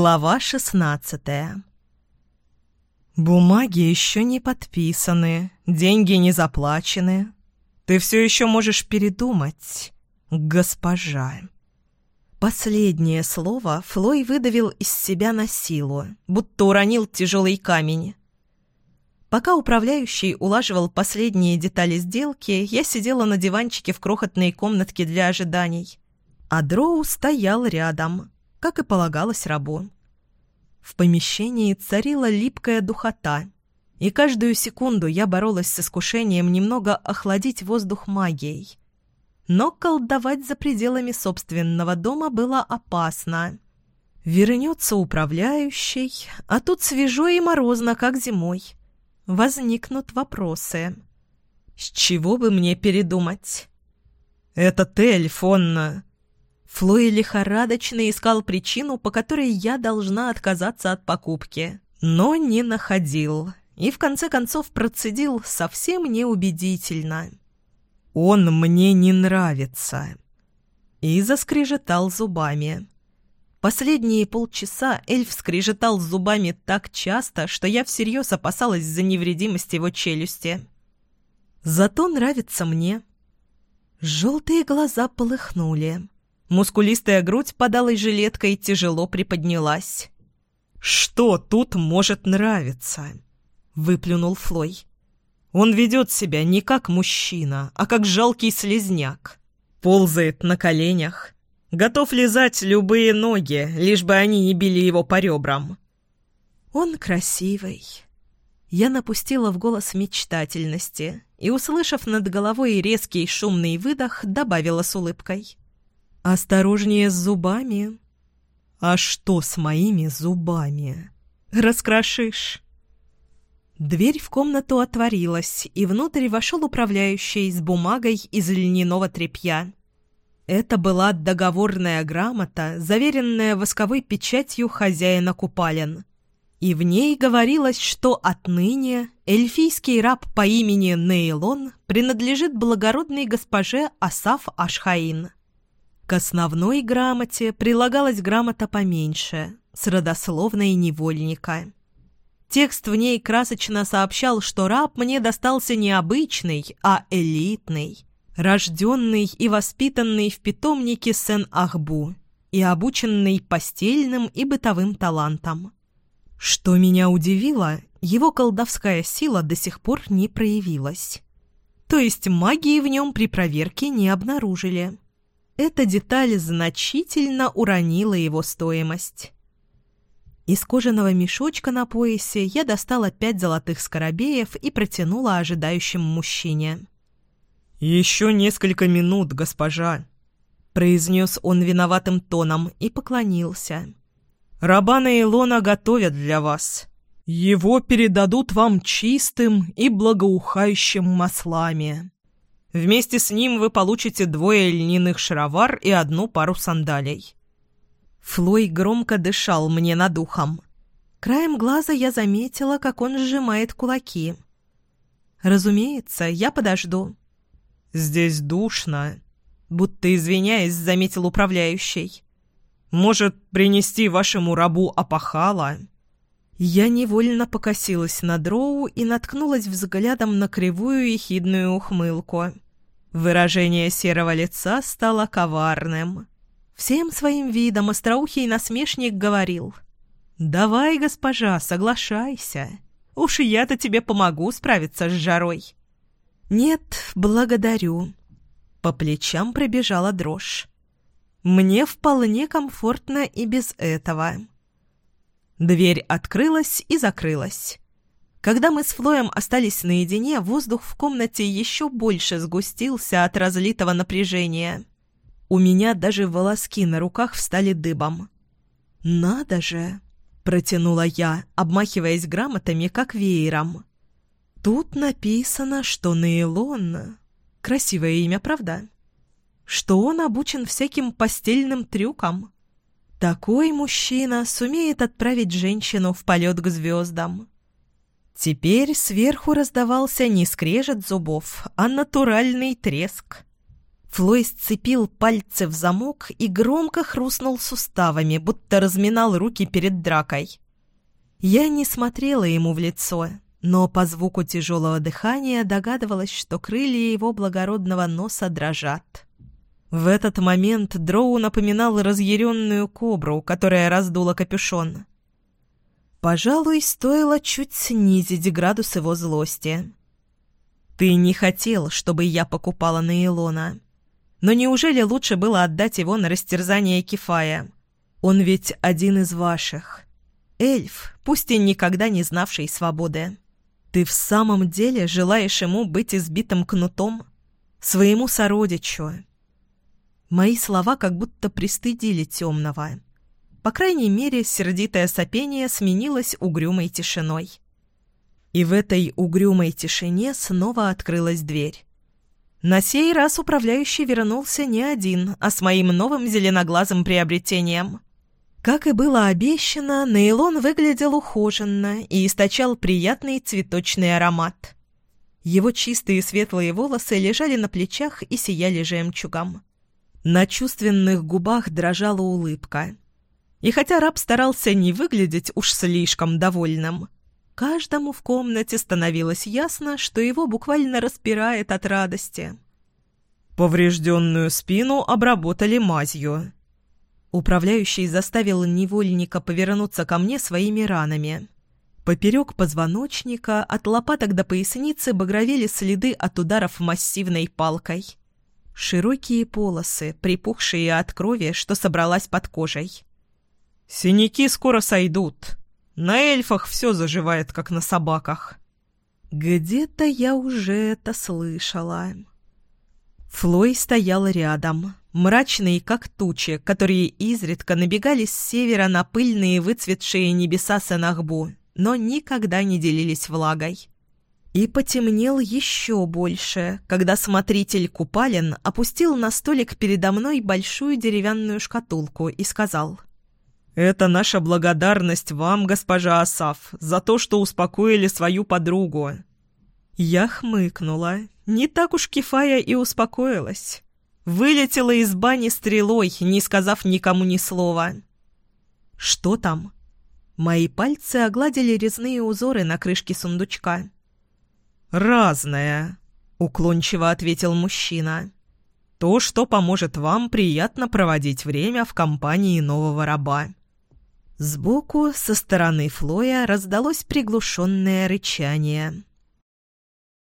Глава шестнадцатая «Бумаги еще не подписаны, деньги не заплачены. Ты все еще можешь передумать, госпожа». Последнее слово Флой выдавил из себя на силу, будто уронил тяжелый камень. Пока управляющий улаживал последние детали сделки, я сидела на диванчике в крохотной комнатке для ожиданий. А Дроу стоял рядом, как и полагалось рабу. В помещении царила липкая духота, и каждую секунду я боролась с искушением немного охладить воздух магией. Но колдовать за пределами собственного дома было опасно. Вернется управляющий, а тут свежо и морозно, как зимой. Возникнут вопросы. С чего бы мне передумать? «Это ты, Эльфонна!» Флой лихорадочно искал причину, по которой я должна отказаться от покупки, но не находил и в конце концов процедил совсем неубедительно. «Он мне не нравится». И заскрежетал зубами. Последние полчаса эльф скрежетал зубами так часто, что я всерьез опасалась за невредимость его челюсти. Зато нравится мне. Желтые глаза полыхнули. Мускулистая грудь под алой жилеткой тяжело приподнялась. «Что тут может нравиться?» — выплюнул Флой. Он ведет себя не как мужчина, а как жалкий слезняк. Ползает на коленях. Готов лизать любые ноги, лишь бы они не били его по ребрам. Он красивый. Я напустила в голос мечтательности и, услышав над головой резкий шумный выдох, добавила с улыбкой. «Осторожнее с зубами». «А что с моими зубами?» «Раскрошишь». Дверь в комнату отворилась, и внутрь вошел управляющий с бумагой из льняного тряпья. Это была договорная грамота, заверенная восковой печатью хозяина купален. И в ней говорилось, что отныне эльфийский раб по имени Нейлон принадлежит благородной госпоже Асаф Ашхаин. К основной грамоте прилагалась грамота поменьше, с родословной невольника. Текст в ней красочно сообщал, что раб мне достался не обычный, а элитный, рожденный и воспитанный в питомнике Сен-Ахбу и обученный постельным и бытовым талантам. Что меня удивило, его колдовская сила до сих пор не проявилась. То есть магии в нем при проверке не обнаружили. Эта деталь значительно уронила его стоимость. Из кожаного мешочка на поясе я достала пять золотых скоробеев и протянула ожидающему мужчине. «Еще несколько минут, госпожа», — произнес он виноватым тоном и поклонился. «Рабана и Илона готовят для вас. Его передадут вам чистым и благоухающим маслами. Вместе с ним вы получите двое льняных шаровар и одну пару сандалий. Флой громко дышал мне над ухом. Краем глаза я заметила, как он сжимает кулаки. «Разумеется, я подожду». «Здесь душно», — будто извиняясь, заметил управляющий. «Может, принести вашему рабу опахала?» Я невольно покосилась на дроу и наткнулась взглядом на кривую и хидную ухмылку. Выражение серого лица стало коварным. Всем своим видом остроухий насмешник говорил. «Давай, госпожа, соглашайся. Уж я-то тебе помогу справиться с жарой». «Нет, благодарю». По плечам пробежала дрожь. «Мне вполне комфортно и без этого». Дверь открылась и закрылась. Когда мы с Флоем остались наедине, воздух в комнате еще больше сгустился от разлитого напряжения. У меня даже волоски на руках встали дыбом. «Надо же!» — протянула я, обмахиваясь грамотами, как веером. «Тут написано, что Нейлон...» Красивое имя, правда? Что он обучен всяким постельным трюкам. Такой мужчина сумеет отправить женщину в полет к звездам. Теперь сверху раздавался не скрежет зубов, а натуральный треск. Флой сцепил пальцы в замок и громко хрустнул суставами, будто разминал руки перед дракой. Я не смотрела ему в лицо, но по звуку тяжелого дыхания догадывалась, что крылья его благородного носа дрожат. В этот момент Дроу напоминал разъяренную кобру, которая раздула капюшон. Пожалуй, стоило чуть снизить градус его злости. «Ты не хотел, чтобы я покупала на Илона. Но неужели лучше было отдать его на растерзание Кефая? Он ведь один из ваших. Эльф, пусть и никогда не знавший свободы. Ты в самом деле желаешь ему быть избитым кнутом? Своему сородичу?» Мои слова как будто пристыдили темного. По крайней мере, сердитое сопение сменилось угрюмой тишиной. И в этой угрюмой тишине снова открылась дверь. На сей раз управляющий вернулся не один, а с моим новым зеленоглазым приобретением. Как и было обещано, Нейлон выглядел ухоженно и источал приятный цветочный аромат. Его чистые светлые волосы лежали на плечах и сияли жемчугом. На чувственных губах дрожала улыбка. И хотя раб старался не выглядеть уж слишком довольным, Каждому в комнате становилось ясно, что его буквально распирает от радости. Поврежденную спину обработали мазью. Управляющий заставил невольника повернуться ко мне своими ранами. Поперек позвоночника от лопаток до поясницы багровели следы от ударов массивной палкой. Широкие полосы, припухшие от крови, что собралась под кожей. «Синяки скоро сойдут», на эльфах все заживает, как на собаках. Где-то я уже это слышала. Флой стоял рядом, мрачный, как тучи, которые изредка набегали с севера на пыльные выцветшие небеса Сенахбу, но никогда не делились влагой. И потемнел еще больше, когда смотритель Купалин опустил на столик передо мной большую деревянную шкатулку и сказал «Это наша благодарность вам, госпожа Асаф, за то, что успокоили свою подругу». Я хмыкнула. Не так уж Кефая и успокоилась. Вылетела из бани стрелой, не сказав никому ни слова. «Что там?» Мои пальцы огладили резные узоры на крышке сундучка. «Разное», — уклончиво ответил мужчина. «То, что поможет вам приятно проводить время в компании нового раба». Сбоку, со стороны Флоя, раздалось приглушенное рычание.